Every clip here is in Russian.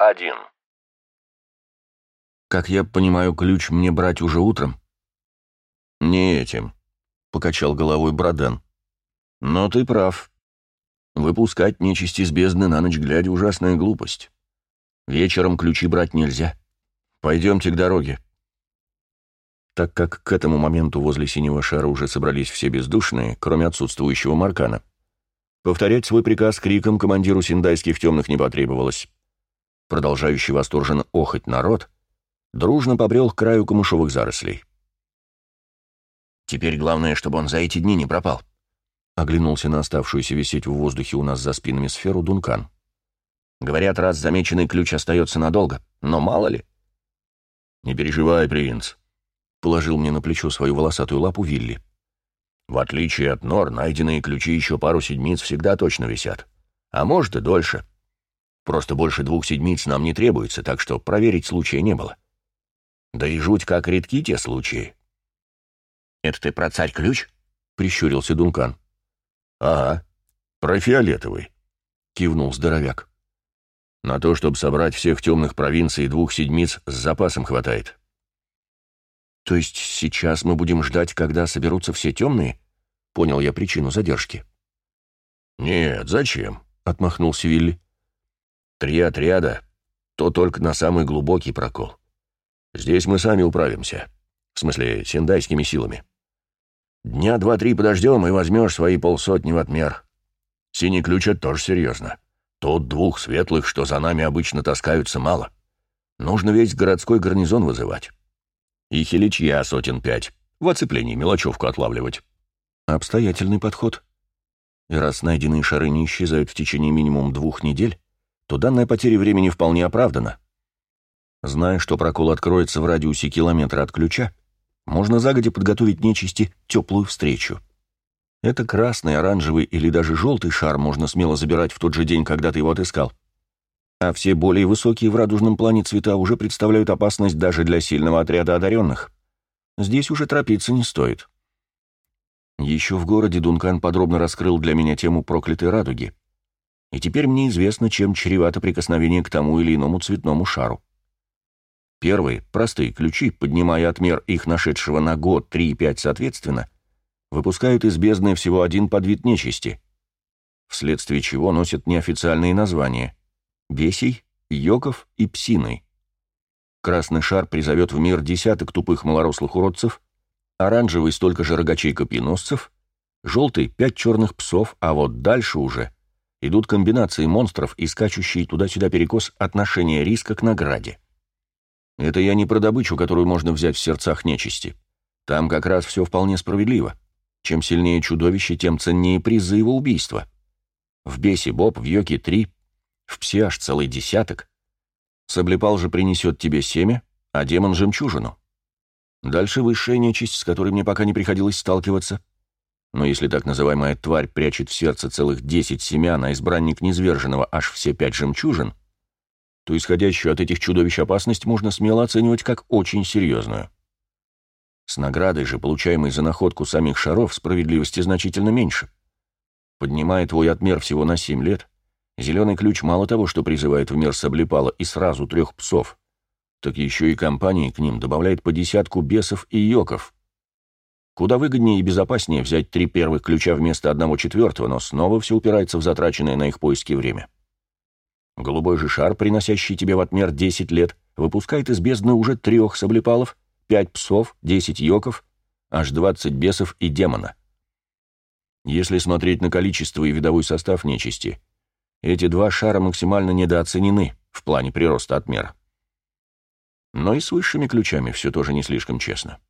1. Как я понимаю, ключ мне брать уже утром? Не этим, покачал головой Бродан. Но ты прав. Выпускать нечисть из бездны на ночь глядя ужасная глупость. Вечером ключи брать нельзя. Пойдемте к дороге. Так как к этому моменту возле синего шара уже собрались все бездушные, кроме отсутствующего Маркана, повторять свой приказ криком командиру синдайских темных не потребовалось. Продолжающий восторженно охоть народ дружно побрел к краю камышовых зарослей. «Теперь главное, чтобы он за эти дни не пропал», — оглянулся на оставшуюся висеть в воздухе у нас за спинами сферу Дункан. «Говорят, раз замеченный ключ остается надолго, но мало ли». «Не переживай, принц», — положил мне на плечо свою волосатую лапу Вилли. «В отличие от нор, найденные ключи еще пару седмиц всегда точно висят. А может и дольше. Просто больше двух седмиц нам не требуется, так что проверить случая не было. Да и жуть как редки те случаи. «Это ты про царь-ключ?» — прищурился Дункан. «Ага, про фиолетовый», — кивнул здоровяк. «На то, чтобы собрать всех темных провинций двух седмиц, с запасом хватает». «То есть сейчас мы будем ждать, когда соберутся все темные?» — понял я причину задержки. «Нет, зачем?» — отмахнулся Вилли. «Три отряда — то только на самый глубокий прокол. Здесь мы сами управимся. В смысле, синдайскими силами. Дня два-три подождем, и возьмешь свои полсотни в отмер. Синий ключ — это тоже серьезно. Тут двух светлых, что за нами обычно таскаются, мало. Нужно весь городской гарнизон вызывать. И хиличья сотен пять. В оцеплении мелочевку отлавливать. Обстоятельный подход. И раз найденные шары не исчезают в течение минимум двух недель, то данная потеря времени вполне оправдана. Зная, что прокол откроется в радиусе километра от ключа, можно загодя подготовить нечисти теплую встречу. Это красный, оранжевый или даже желтый шар можно смело забирать в тот же день, когда ты его отыскал. А все более высокие в радужном плане цвета уже представляют опасность даже для сильного отряда одаренных. Здесь уже торопиться не стоит. Еще в городе Дункан подробно раскрыл для меня тему проклятой радуги. И теперь мне известно, чем чревато прикосновение к тому или иному цветному шару. Первые, простые ключи, поднимая отмер их нашедшего на год, три и пять соответственно, выпускают из бездны всего один подвид нечисти, вследствие чего носят неофициальные названия – бесей, йоков и псиной. Красный шар призовет в мир десяток тупых малорослых уродцев, оранжевый столько же рогачей-копьеносцев, желтый – пять черных псов, а вот дальше уже идут комбинации монстров и скачущие туда-сюда перекос отношения риска к награде. Это я не про добычу, которую можно взять в сердцах нечисти. Там как раз все вполне справедливо. Чем сильнее чудовище, тем ценнее приз за его убийство. В бесе Боб, в Йоке три, в псе аж целый десяток. Соблепал же принесет тебе семя, а демон — жемчужину. Дальше высшая нечисть, с которой мне пока не приходилось сталкиваться. Но если так называемая тварь прячет в сердце целых десять семян, а избранник низверженного аж все пять жемчужин — то исходящую от этих чудовищ опасность можно смело оценивать как очень серьезную. С наградой же, получаемой за находку самих шаров, справедливости значительно меньше. Поднимая твой отмер всего на 7 лет, зеленый ключ мало того, что призывает в мир Саблепала и сразу трех псов, так еще и компании к ним добавляет по десятку бесов и йоков. Куда выгоднее и безопаснее взять три первых ключа вместо одного четвертого, но снова все упирается в затраченное на их поиски время. Голубой же шар, приносящий тебе в отмер 10 лет, выпускает из бездны уже трех саблепалов, пять псов, 10 йоков, аж 20 бесов и демона. Если смотреть на количество и видовой состав нечисти, эти два шара максимально недооценены в плане прироста отмера. Но и с высшими ключами все тоже не слишком честно.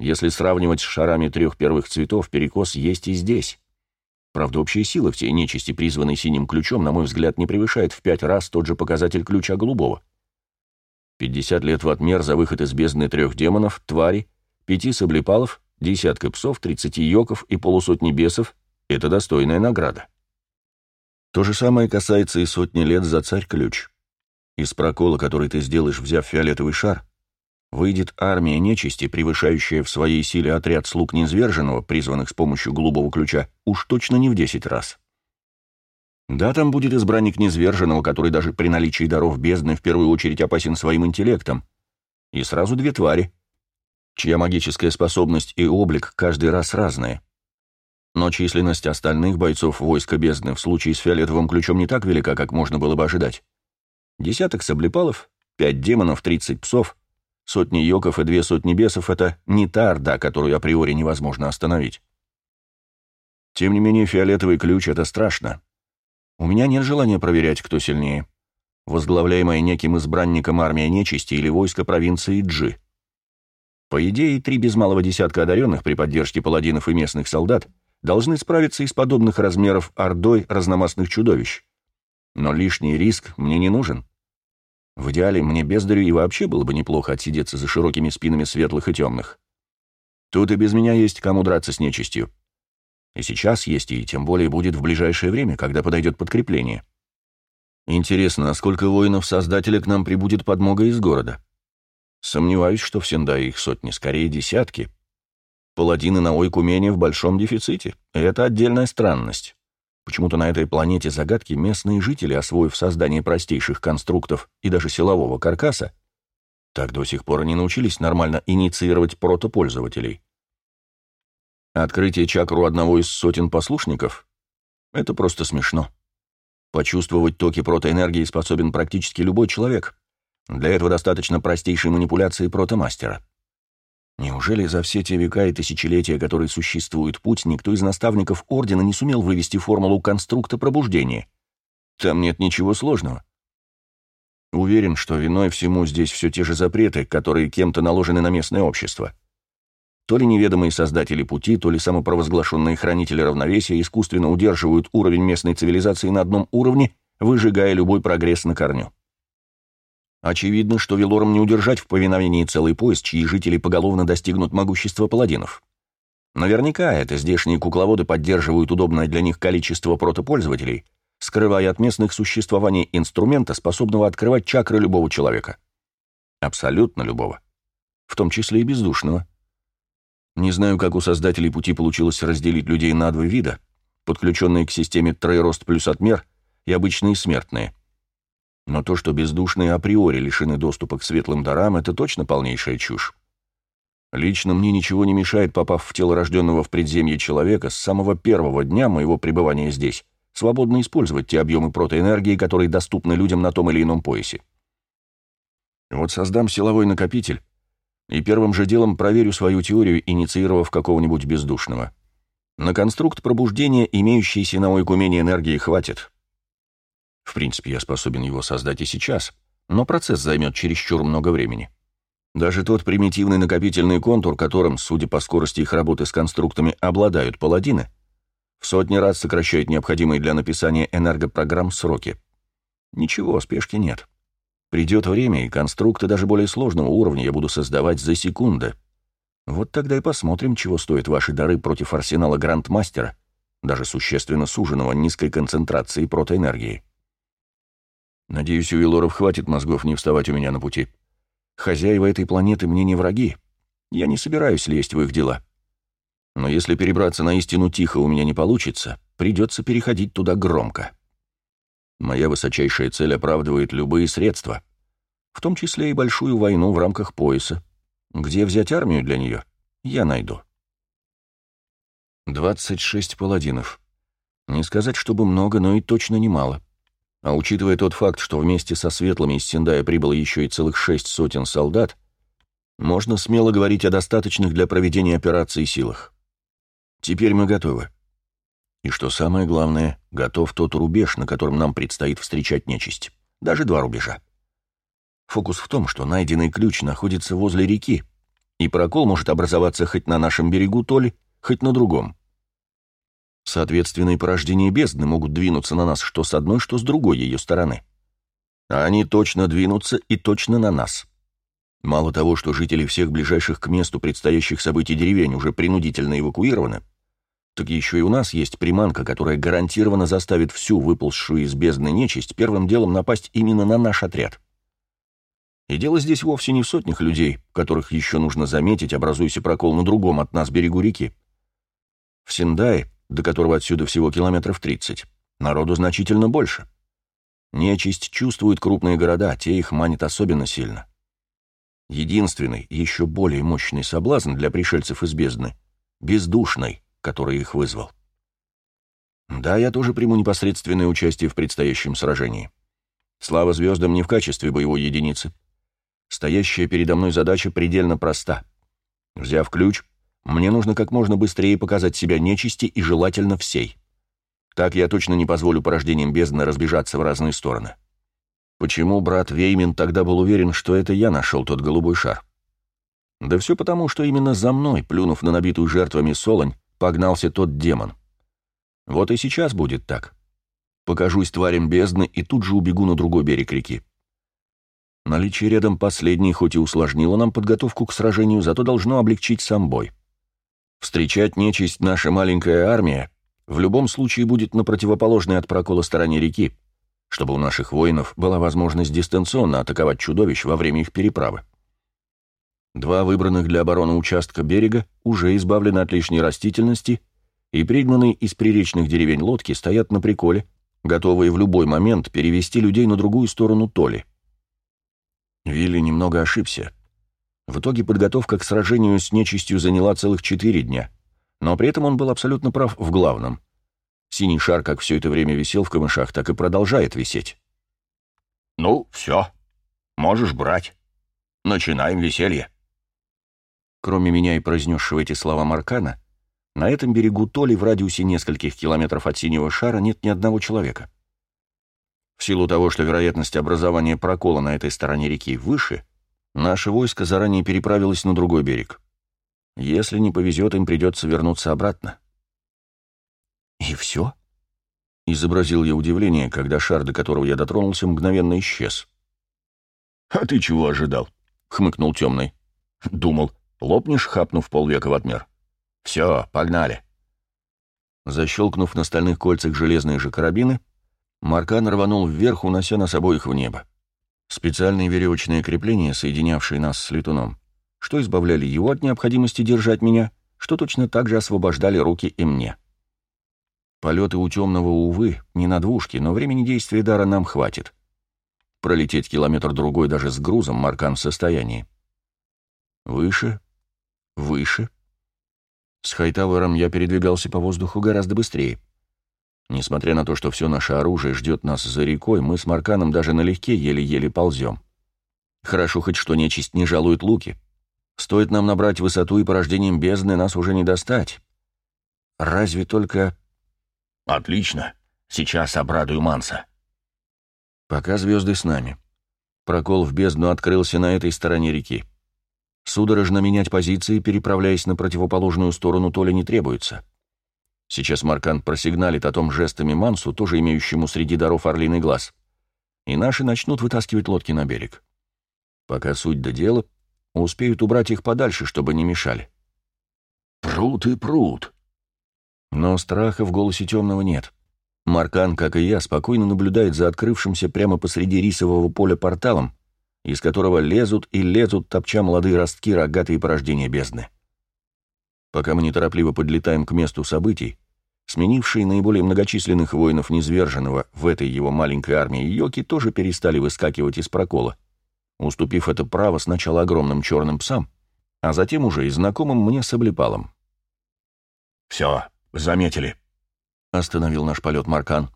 Если сравнивать с шарами трех первых цветов, перекос есть и здесь. Правда, общая сила всей нечисти, призванной синим ключом, на мой взгляд, не превышает в пять раз тот же показатель ключа голубого. Пятьдесят лет в отмер за выход из бездны трех демонов, твари, пяти саблепалов, десятка псов, тридцати йоков и полусотни бесов — это достойная награда. То же самое касается и сотни лет за царь-ключ. Из прокола, который ты сделаешь, взяв фиолетовый шар, выйдет армия нечисти, превышающая в своей силе отряд слуг низверженного, призванных с помощью голубого ключа, уж точно не в десять раз. Да, там будет избранник Незверженного, который даже при наличии даров бездны в первую очередь опасен своим интеллектом. И сразу две твари, чья магическая способность и облик каждый раз разные. Но численность остальных бойцов войска бездны в случае с фиолетовым ключом не так велика, как можно было бы ожидать. Десяток саблепалов, пять демонов, тридцать псов, сотни йоков и две сотни бесов — это не та орда, которую априори невозможно остановить. Тем не менее, фиолетовый ключ — это страшно. У меня нет желания проверять, кто сильнее. Возглавляемая неким избранником армия нечисти или войско провинции Джи. По идее, три без малого десятка одаренных при поддержке паладинов и местных солдат должны справиться из подобных размеров ордой разномастных чудовищ. Но лишний риск мне не нужен. В идеале мне бездарю и вообще было бы неплохо отсидеться за широкими спинами светлых и темных. Тут и без меня есть кому драться с нечистью. И сейчас есть, и тем более будет в ближайшее время, когда подойдет подкрепление. Интересно, а сколько воинов Создателя к нам прибудет подмога из города? Сомневаюсь, что в Сендае их сотни, скорее десятки. Паладины на ойкумене в большом дефиците. Это отдельная странность. Почему-то на этой планете загадки местные жители, освоив создание простейших конструктов и даже силового каркаса, так до сих пор не научились нормально инициировать протопользователей. Открытие чакру одного из сотен послушников — это просто смешно. Почувствовать токи протоэнергии способен практически любой человек. Для этого достаточно простейшей манипуляции протомастера. Неужели за все те века и тысячелетия, которые существует путь, никто из наставников Ордена не сумел вывести формулу конструкта пробуждения? Там нет ничего сложного. Уверен, что виной всему здесь все те же запреты, которые кем-то наложены на местное общество. То ли неведомые создатели пути, то ли самопровозглашенные хранители равновесия искусственно удерживают уровень местной цивилизации на одном уровне, выжигая любой прогресс на корню. Очевидно, что Велорам не удержать в повиновении целый поезд, чьи жители поголовно достигнут могущества паладинов. Наверняка это здешние кукловоды поддерживают удобное для них количество протопользователей, скрывая от местных существование инструмента, способного открывать чакры любого человека. Абсолютно любого. В том числе и бездушного. Не знаю, как у создателей пути получилось разделить людей на два вида, подключенные к системе троерост плюс отмер и обычные смертные. Но то, что бездушные априори лишены доступа к светлым дарам, это точно полнейшая чушь. Лично мне ничего не мешает, попав в тело рожденного в предземье человека, с самого первого дня моего пребывания здесь, свободно использовать те объемы протоэнергии, которые доступны людям на том или ином поясе. Вот создам силовой накопитель, и первым же делом проверю свою теорию, инициировав какого-нибудь бездушного. На конструкт пробуждения, имеющейся на ойкумене энергии, хватит. В принципе, я способен его создать и сейчас, но процесс займет чересчур много времени. Даже тот примитивный накопительный контур, которым, судя по скорости их работы с конструктами, обладают паладины, в сотни раз сокращает необходимые для написания энергопрограмм сроки. Ничего, спешки нет. Придет время, и конструкты даже более сложного уровня я буду создавать за секунды. Вот тогда и посмотрим, чего стоят ваши дары против арсенала Грандмастера, даже существенно суженного низкой концентрацией протоэнергии. Надеюсь, у Вилоров хватит мозгов не вставать у меня на пути. Хозяева этой планеты мне не враги. Я не собираюсь лезть в их дела. Но если перебраться на истину тихо у меня не получится, придется переходить туда громко. Моя высочайшая цель оправдывает любые средства, в том числе и большую войну в рамках пояса. Где взять армию для нее, я найду. 26 паладинов. Не сказать, чтобы много, но и точно немало. А учитывая тот факт, что вместе со светлыми из Синдая прибыло еще и целых шесть сотен солдат, можно смело говорить о достаточных для проведения операции силах. Теперь мы готовы. И что самое главное, готов тот рубеж, на котором нам предстоит встречать нечисть. Даже два рубежа. Фокус в том, что найденный ключ находится возле реки, и прокол может образоваться хоть на нашем берегу Толи, хоть на другом. Соответственно, и порождения бездны могут двинуться на нас что с одной, что с другой ее стороны. А они точно двинутся и точно на нас. Мало того, что жители всех ближайших к месту предстоящих событий деревень уже принудительно эвакуированы, так еще и у нас есть приманка, которая гарантированно заставит всю выползшую из бездны нечисть первым делом напасть именно на наш отряд. И дело здесь вовсе не в сотнях людей, которых еще нужно заметить, образуясь прокол на другом от нас берегу реки. В Синдае, до которого отсюда всего километров 30, народу значительно больше. Нечисть чувствует крупные города, те их манят особенно сильно. Единственный, еще более мощный соблазн для пришельцев из бездны — бездушный, который их вызвал. Да, я тоже приму непосредственное участие в предстоящем сражении. Слава звездам не в качестве боевой единицы. Стоящая передо мной задача предельно проста. Взяв ключ, мне нужно как можно быстрее показать себя нечисти и желательно всей. Так я точно не позволю порождениям бездны разбежаться в разные стороны. Почему брат Веймин тогда был уверен, что это я нашел тот голубой шар? Да все потому, что именно за мной, плюнув на набитую жертвами солонь, погнался тот демон. Вот и сейчас будет так. Покажусь тварям бездны и тут же убегу на другой берег реки. Наличие рядом последней хоть и усложнило нам подготовку к сражению, зато должно облегчить сам бой. Встречать нечисть наша маленькая армия в любом случае будет на противоположной от прокола стороне реки, чтобы у наших воинов была возможность дистанционно атаковать чудовищ во время их переправы. Два выбранных для обороны участка берега уже избавлены от лишней растительности и пригнанные из приречных деревень лодки стоят на приколе, готовые в любой момент перевести людей на другую сторону Толи. Вилли немного ошибся. В итоге подготовка к сражению с нечистью заняла целых четыре дня, но при этом он был абсолютно прав в главном. Синий шар как все это время висел в камышах, так и продолжает висеть. «Ну, все. Можешь брать. Начинаем веселье». Кроме меня и произнесшего эти слова Маркана, на этом берегу Толи в радиусе нескольких километров от синего шара нет ни одного человека. В силу того, что вероятность образования прокола на этой стороне реки выше, наше войско заранее переправилось на другой берег. Если не повезет, им придется вернуться обратно. «И все?» — изобразил я удивление, когда шар, до которого я дотронулся, мгновенно исчез. «А ты чего ожидал?» — хмыкнул темный. «Думал, лопнешь, хапнув полвека в отмер. Все, погнали». Защелкнув на стальных кольцах железные же карабины, Маркан рванул вверх, унося нас обоих в небо. Специальные веревочные крепления, соединявшие нас с летуном, что избавляли его от необходимости держать меня, что точно так же освобождали руки и мне. Полеты у темного, увы, не на двушке, но времени действия дара нам хватит. Пролететь километр-другой даже с грузом Маркан в состоянии. Выше, выше. С Хайтауэром я передвигался по воздуху гораздо быстрее. Несмотря на то, что все наше оружие ждет нас за рекой, мы с Марканом даже налегке еле-еле ползем. Хорошо хоть что нечисть не жалует луки. Стоит нам набрать высоту, и порождением бездны нас уже не достать. Разве только «Отлично. Сейчас обрадую Манса». Пока звезды с нами. Прокол в бездну открылся на этой стороне реки. Судорожно менять позиции, переправляясь на противоположную сторону, то ли не требуется. Сейчас Маркант просигналит о том жестами Мансу, тоже имеющему среди даров орлиный глаз. И наши начнут вытаскивать лодки на берег. Пока суть до дела, успеют убрать их подальше, чтобы не мешали. «Пруд и пруд», но страха в голосе темного нет. Маркан, как и я, спокойно наблюдает за открывшимся прямо посреди рисового поля порталом, из которого лезут и лезут, топча молодые ростки, рогатые порождения бездны. Пока мы неторопливо подлетаем к месту событий, сменившие наиболее многочисленных воинов Низверженного в этой его маленькой армии Йоки тоже перестали выскакивать из прокола, уступив это право сначала огромным черным псам, а затем уже и знакомым мне с облепалом. «Все, «Заметили», — остановил наш полет Маркан.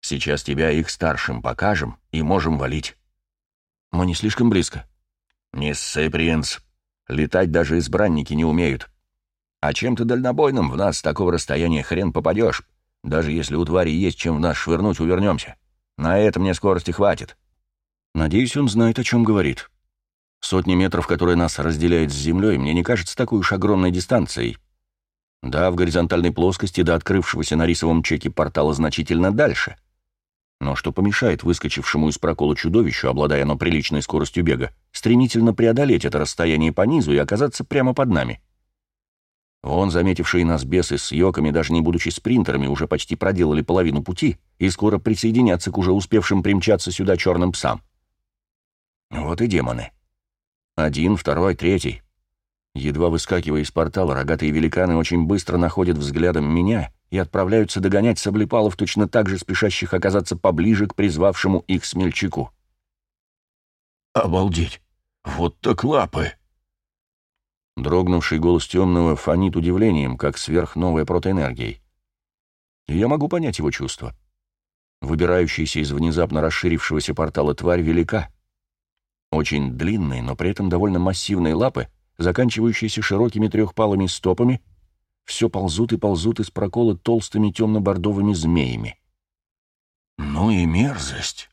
«Сейчас тебя их старшим покажем и можем валить». «Мы не слишком близко». «Не ссы, принц. Летать даже избранники не умеют. А чем-то дальнобойным в нас с такого расстояния хрен попадешь. Даже если у твари есть чем в нас швырнуть, увернемся. На это мне скорости хватит». Надеюсь, он знает, о чем говорит. Сотни метров, которые нас разделяют с землей, мне не кажется такой уж огромной дистанцией. Да, в горизонтальной плоскости до открывшегося на рисовом чеке портала значительно дальше. Но что помешает выскочившему из прокола чудовищу, обладая оно приличной скоростью бега, стремительно преодолеть это расстояние по низу и оказаться прямо под нами? Он, заметившие нас бесы с йоками, даже не будучи спринтерами, уже почти проделали половину пути и скоро присоединятся к уже успевшим примчаться сюда черным псам. Вот и демоны. Один, второй, третий. Едва выскакивая из портала, рогатые великаны очень быстро находят взглядом меня и отправляются догонять саблепалов, точно так же спешащих оказаться поближе к призвавшему их смельчаку. «Обалдеть! Вот так лапы!» Дрогнувший голос темного фонит удивлением, как сверхновая протоэнергией. Я могу понять его чувства. Выбирающаяся из внезапно расширившегося портала тварь велика. Очень длинные, но при этом довольно массивные лапы, заканчивающиеся широкими трехпалыми стопами, все ползут и ползут из прокола толстыми темно-бордовыми змеями. «Ну и мерзость!»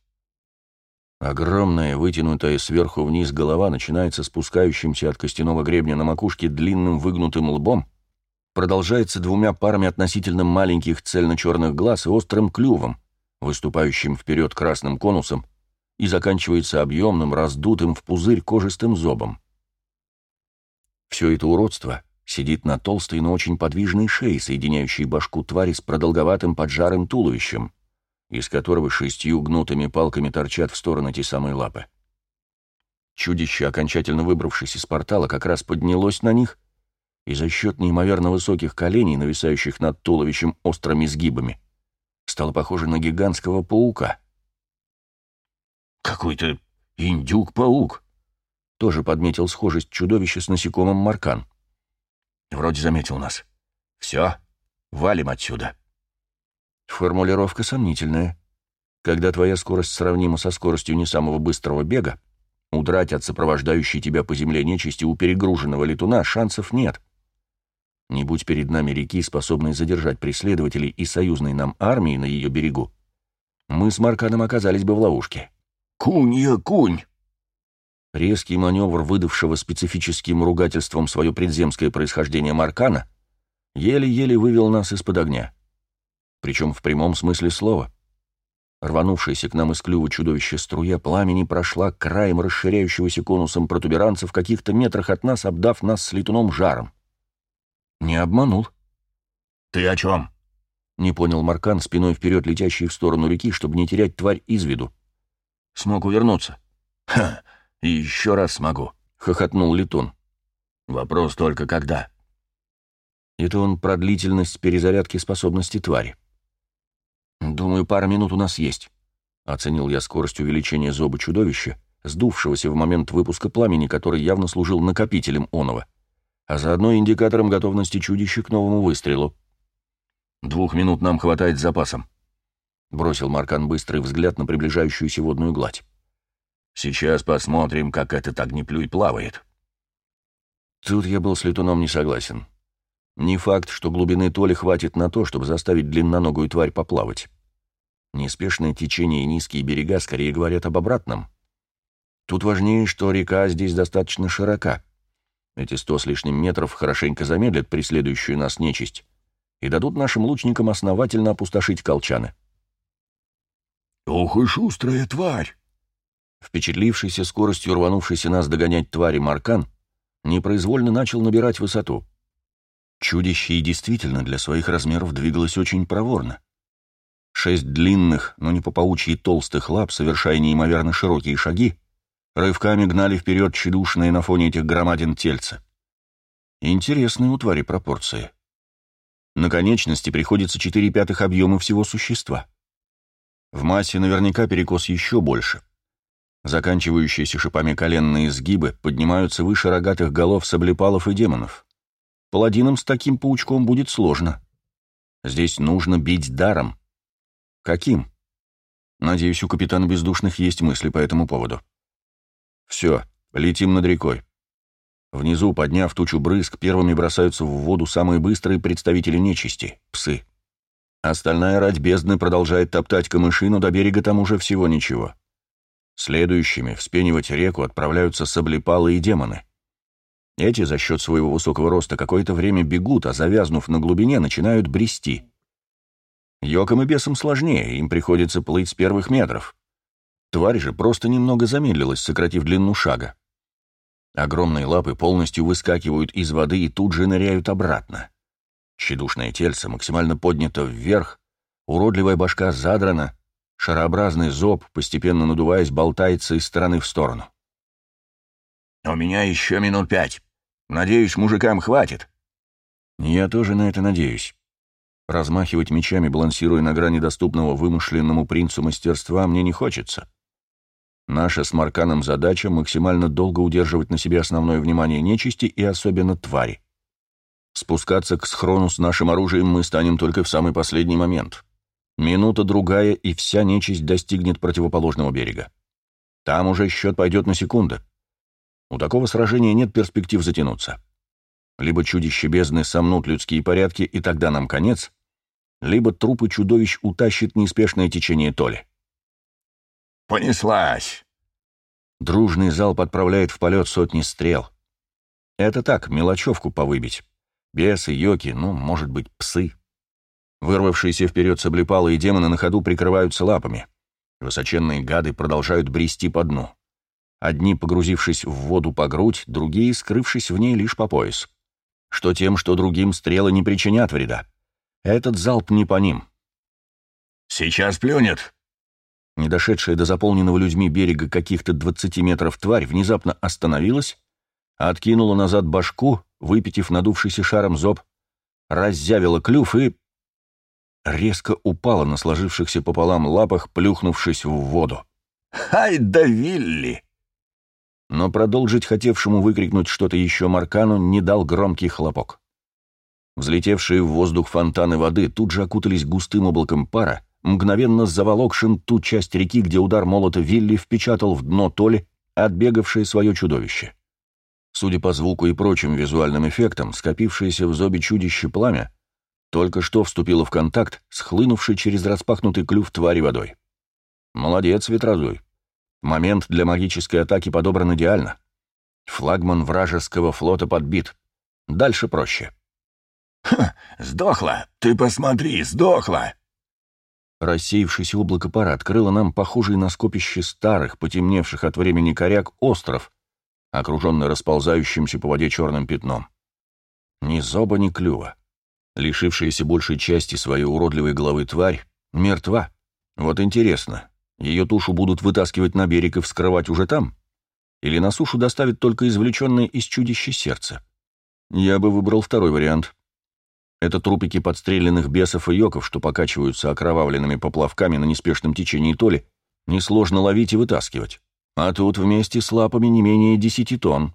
Огромная, вытянутая сверху вниз голова начинается спускающимся от костяного гребня на макушке длинным выгнутым лбом, продолжается двумя парами относительно маленьких цельно-черных глаз и острым клювом, выступающим вперед красным конусом, и заканчивается объемным, раздутым в пузырь кожистым зобом. Все это уродство сидит на толстой, но очень подвижной шее, соединяющей башку твари с продолговатым поджарым туловищем, из которого шестью гнутыми палками торчат в стороны те самые лапы. Чудище, окончательно выбравшись из портала, как раз поднялось на них и за счет неимоверно высоких коленей, нависающих над туловищем острыми сгибами, стало похоже на гигантского паука. «Какой-то индюк-паук», — тоже подметил схожесть чудовища с насекомым Маркан. «Вроде заметил нас. Все, валим отсюда». Формулировка сомнительная. Когда твоя скорость сравнима со скоростью не самого быстрого бега, удрать от сопровождающей тебя по земле нечисти у перегруженного летуна шансов нет. Не будь перед нами реки, способной задержать преследователей и союзной нам армии на ее берегу, мы с Марканом оказались бы в ловушке. «Кунья, кунь!» Резкий маневр, выдавшего специфическим ругательством свое предземское происхождение Маркана, еле-еле вывел нас из-под огня причем в прямом смысле слова. Рванувшаяся к нам из клюва чудовище струя пламени прошла краем расширяющегося конусом протуберанца в каких-то метрах от нас, обдав нас с летуном жаром. Не обманул. «Ты о чем?» — не понял Маркан, спиной вперед летящий в сторону реки, чтобы не терять тварь из виду. «Смог увернуться». «Ха, и еще раз смогу», — хохотнул летун. «Вопрос только когда». Это он про длительность перезарядки способности твари. «Думаю, пара минут у нас есть», — оценил я скорость увеличения зоба чудовища, сдувшегося в момент выпуска пламени, который явно служил накопителем оного, а заодно индикатором готовности чудища к новому выстрелу. «Двух минут нам хватает с запасом», — бросил Маркан быстрый взгляд на приближающуюся водную гладь. «Сейчас посмотрим, как этот огнеплюй плавает». Тут я был с летуном не согласен. Не факт, что глубины Толи хватит на то, чтобы заставить длинноногую тварь поплавать. Неспешное течение и низкие берега скорее говорят об обратном. Тут важнее, что река здесь достаточно широка. Эти сто с лишним метров хорошенько замедлят преследующую нас нечисть и дадут нашим лучникам основательно опустошить колчаны. «Ох и шустрая тварь!» Впечатлившийся скоростью рванувшийся нас догонять твари Маркан непроизвольно начал набирать высоту. Чудище и действительно для своих размеров двигалось очень проворно. Шесть длинных, но не по паучьи толстых лап, совершая неимоверно широкие шаги, рывками гнали вперед тщедушные на фоне этих громадин тельца. Интересные у твари пропорции. На конечности приходится четыре пятых объема всего существа. В массе наверняка перекос еще больше. Заканчивающиеся шипами коленные сгибы поднимаются выше рогатых голов саблепалов и демонов. Паладинам с таким паучком будет сложно. Здесь нужно бить даром. Каким? Надеюсь, у капитана Бездушных есть мысли по этому поводу. Все, летим над рекой. Внизу, подняв тучу брызг, первыми бросаются в воду самые быстрые представители нечисти — псы. Остальная рать бездны продолжает топтать камыши, но до берега там уже всего ничего. Следующими вспенивать реку отправляются саблепалы и демоны. Эти за счет своего высокого роста какое-то время бегут, а завязнув на глубине, начинают брести. Йокам и бесам сложнее, им приходится плыть с первых метров. Тварь же просто немного замедлилась, сократив длину шага. Огромные лапы полностью выскакивают из воды и тут же ныряют обратно. Щедушное тельце максимально поднято вверх, уродливая башка задрана, шарообразный зоб, постепенно надуваясь, болтается из стороны в сторону. «У меня еще минут пять», Надеюсь, мужикам хватит». «Я тоже на это надеюсь. Размахивать мечами, балансируя на грани доступного вымышленному принцу мастерства, мне не хочется. Наша с Марканом задача — максимально долго удерживать на себе основное внимание нечисти и особенно твари. Спускаться к схрону с нашим оружием мы станем только в самый последний момент. Минута-другая, и вся нечисть достигнет противоположного берега. Там уже счет пойдет на секунды. У такого сражения нет перспектив затянуться. Либо чудище бездны сомнут людские порядки, и тогда нам конец, либо трупы чудовищ утащит неспешное течение Толи. «Понеслась!» Дружный зал подправляет в полет сотни стрел. Это так, мелочевку повыбить. Бесы, йоки, ну, может быть, псы. Вырвавшиеся вперед саблепалы и демоны на ходу прикрываются лапами. Высоченные гады продолжают брести по дну. Одни, погрузившись в воду по грудь, другие, скрывшись в ней лишь по пояс. Что тем, что другим стрелы не причинят вреда. Этот залп не по ним. «Сейчас плюнет!» Не дошедшая до заполненного людьми берега каких-то 20 метров тварь внезапно остановилась, откинула назад башку, выпитив надувшийся шаром зоб, раззявила клюв и... резко упала на сложившихся пополам лапах, плюхнувшись в воду. «Хай да Вилли!» Но продолжить хотевшему выкрикнуть что-то еще Маркану не дал громкий хлопок. Взлетевшие в воздух фонтаны воды тут же окутались густым облаком пара, мгновенно заволокшим ту часть реки, где удар молота Вилли впечатал в дно Толи, отбегавшее свое чудовище. Судя по звуку и прочим визуальным эффектам, скопившееся в зобе чудище пламя только что вступило в контакт с хлынувшей через распахнутый клюв твари водой. Молодец, Ветрозуй. Момент для магической атаки подобран идеально. Флагман вражеского флота подбит. Дальше проще. «Ха! Сдохла! Ты посмотри, сдохла!» Рассеявшееся облако пара открыло нам похожий на скопище старых, потемневших от времени коряк, остров, окруженный расползающимся по воде черным пятном. Ни зоба, ни клюва. Лишившаяся большей части своей уродливой головы тварь мертва. Вот интересно, ее тушу будут вытаскивать на берег и вскрывать уже там? Или на сушу доставят только извлеченное из чудища сердце? Я бы выбрал второй вариант. Это трупики подстреленных бесов и йоков, что покачиваются окровавленными поплавками на неспешном течении толи, несложно ловить и вытаскивать. А тут вместе с лапами не менее десяти тонн.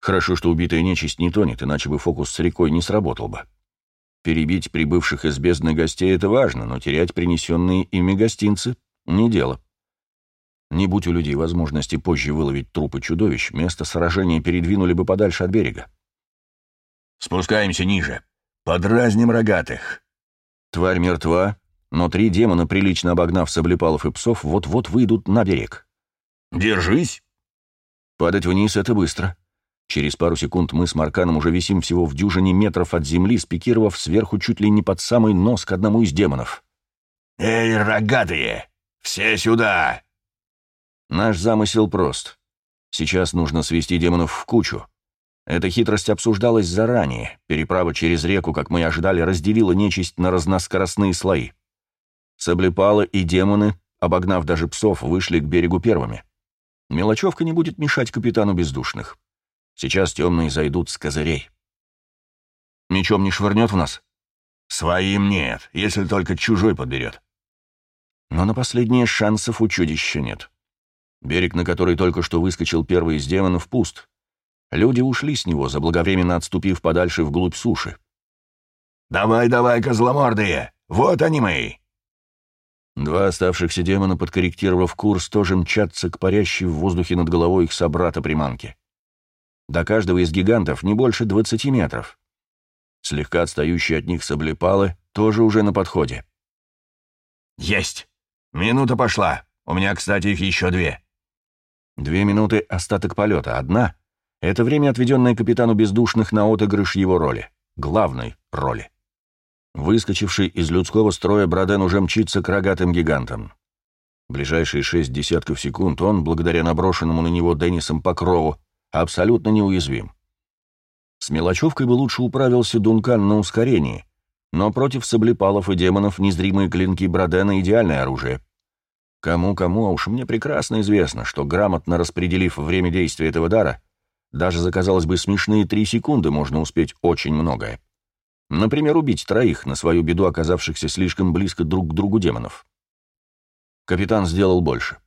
Хорошо, что убитая нечисть не тонет, иначе бы фокус с рекой не сработал бы. Перебить прибывших из бездны гостей — это важно, но терять принесенные ими гостинцы — не дело. Не будь у людей возможности позже выловить трупы чудовищ, место сражения передвинули бы подальше от берега. «Спускаемся ниже», Подразним рогатых. Тварь мертва, но три демона, прилично обогнав соблепалов и псов, вот-вот выйдут на берег. Держись! Падать вниз — это быстро. Через пару секунд мы с Марканом уже висим всего в дюжине метров от земли, спикировав сверху чуть ли не под самый нос к одному из демонов. «Эй, рогатые! Все сюда!» Наш замысел прост. Сейчас нужно свести демонов в кучу, эта хитрость обсуждалась заранее. Переправа через реку, как мы и ожидали, разделила нечисть на разноскоростные слои. Саблепалы и демоны, обогнав даже псов, вышли к берегу первыми. Мелочевка не будет мешать капитану бездушных. Сейчас темные зайдут с козырей. Мечом не швырнет в нас? Своим нет, если только чужой подберет. Но на последние шансов у чудища нет. Берег, на который только что выскочил первый из демонов, пуст. Люди ушли с него, заблаговременно отступив подальше вглубь суши. «Давай, давай, козломордые! Вот они мы!» Два оставшихся демона, подкорректировав курс, тоже мчатся к парящей в воздухе над головой их собрата-приманки. До каждого из гигантов не больше двадцати метров. Слегка отстающие от них соблепалы тоже уже на подходе. «Есть! Минута пошла. У меня, кстати, их еще две». Две минуты — остаток полета. Одна это время, отведенное капитану бездушных на отыгрыш его роли, главной роли. Выскочивший из людского строя Броден уже мчится к рогатым гигантам. Ближайшие шесть десятков секунд он, благодаря наброшенному на него Деннисом покрову, абсолютно неуязвим. С мелочевкой бы лучше управился Дункан на ускорении, но против саблепалов и демонов незримые клинки Бродена — идеальное оружие. Кому-кому, а уж мне прекрасно известно, что, грамотно распределив время действия этого дара, Даже за, казалось бы, смешные три секунды можно успеть очень многое. Например, убить троих, на свою беду оказавшихся слишком близко друг к другу демонов. Капитан сделал больше.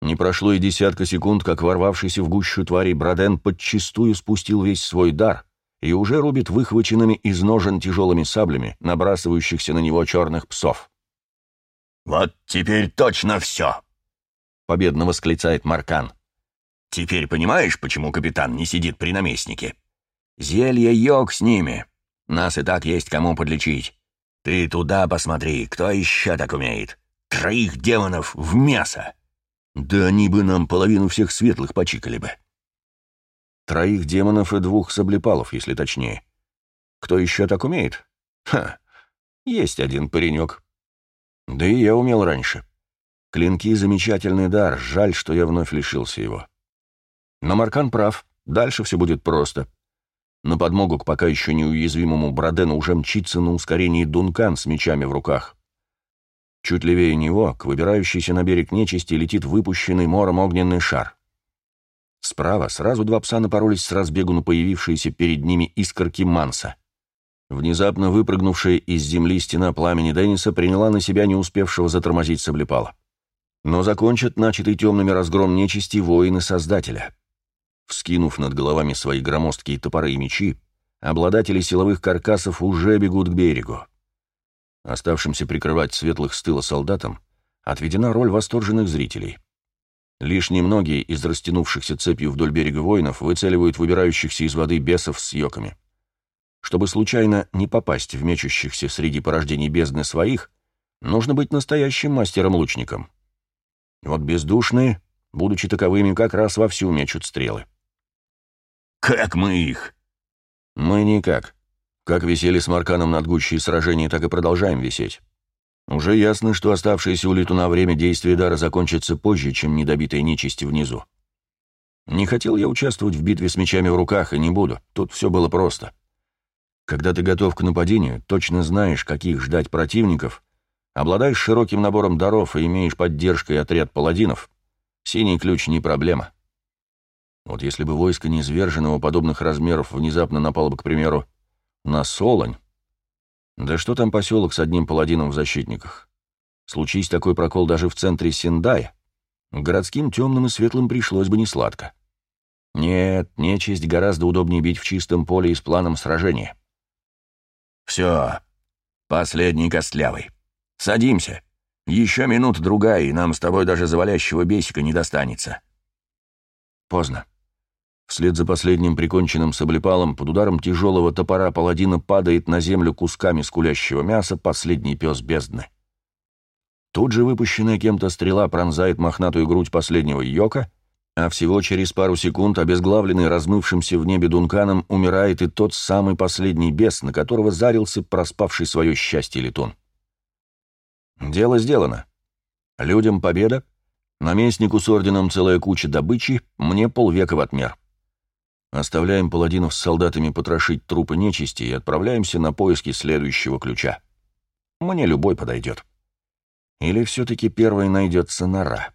Не прошло и десятка секунд, как ворвавшийся в гущу тварей Броден подчистую спустил весь свой дар и уже рубит выхваченными из ножен тяжелыми саблями, набрасывающихся на него черных псов. «Вот теперь точно все!» — победно восклицает Маркан. «Теперь понимаешь, почему капитан не сидит при наместнике? Зелье йог с ними. Нас и так есть кому подлечить. Ты туда посмотри, кто еще так умеет. Троих демонов в мясо!» Да они бы нам половину всех светлых почикали бы. Троих демонов и двух саблепалов, если точнее. Кто еще так умеет? Ха, есть один паренек. Да и я умел раньше. Клинки — замечательный дар, жаль, что я вновь лишился его. Но Маркан прав, дальше все будет просто. На подмогу к пока еще неуязвимому Бродену уже мчится на ускорении Дункан с мечами в руках. Чуть левее него, к выбирающейся на берег нечисти, летит выпущенный мором огненный шар. Справа сразу два пса напоролись с разбегу на появившиеся перед ними искорки Манса. Внезапно выпрыгнувшая из земли стена пламени Денниса приняла на себя не успевшего затормозить Саблепала. Но закончат начатый темными разгром нечисти воины Создателя. Вскинув над головами свои громоздкие топоры и мечи, обладатели силовых каркасов уже бегут к берегу. Оставшимся прикрывать светлых с тыла солдатам отведена роль восторженных зрителей. Лишь немногие из растянувшихся цепью вдоль берега воинов выцеливают выбирающихся из воды бесов с йоками. Чтобы случайно не попасть в мечущихся среди порождений бездны своих, нужно быть настоящим мастером-лучником. Вот бездушные, будучи таковыми, как раз вовсю мечут стрелы. «Как мы их?» «Мы никак. Как висели с Марканом над гущей сражений, так и продолжаем висеть. Уже ясно, что оставшееся у летуна время действия дара закончится позже, чем недобитая нечисть внизу. Не хотел я участвовать в битве с мечами в руках, и не буду. Тут все было просто. Когда ты готов к нападению, точно знаешь, каких ждать противников, обладаешь широким набором даров и имеешь поддержкой отряд паладинов, синий ключ не проблема. Вот если бы войско неизверженного подобных размеров внезапно напало бы, к примеру, на Солонь? Да что там поселок с одним паладином в защитниках? Случись такой прокол даже в центре Синдая, городским темным и светлым пришлось бы несладко. Нет, нечисть гораздо удобнее бить в чистом поле и с планом сражения. «Все, последний костлявый. Садимся. Еще минут-другая, и нам с тобой даже завалящего бесика не достанется». Поздно. Вслед за последним приконченным саблепалом под ударом тяжелого топора паладина падает на землю кусками скулящего мяса последний пес бездны. Тут же выпущенная кем-то стрела пронзает мохнатую грудь последнего йока, а всего через пару секунд, обезглавленный размывшимся в небе дунканом, умирает и тот самый последний бес, на которого зарился проспавший свое счастье летун. Дело сделано. Людям победа, наместнику с орденом целая куча добычи, мне полвека в отмер. Оставляем паладинов с солдатами потрошить трупы нечисти и отправляемся на поиски следующего ключа. Мне любой подойдет. Или все-таки первой найдется нора.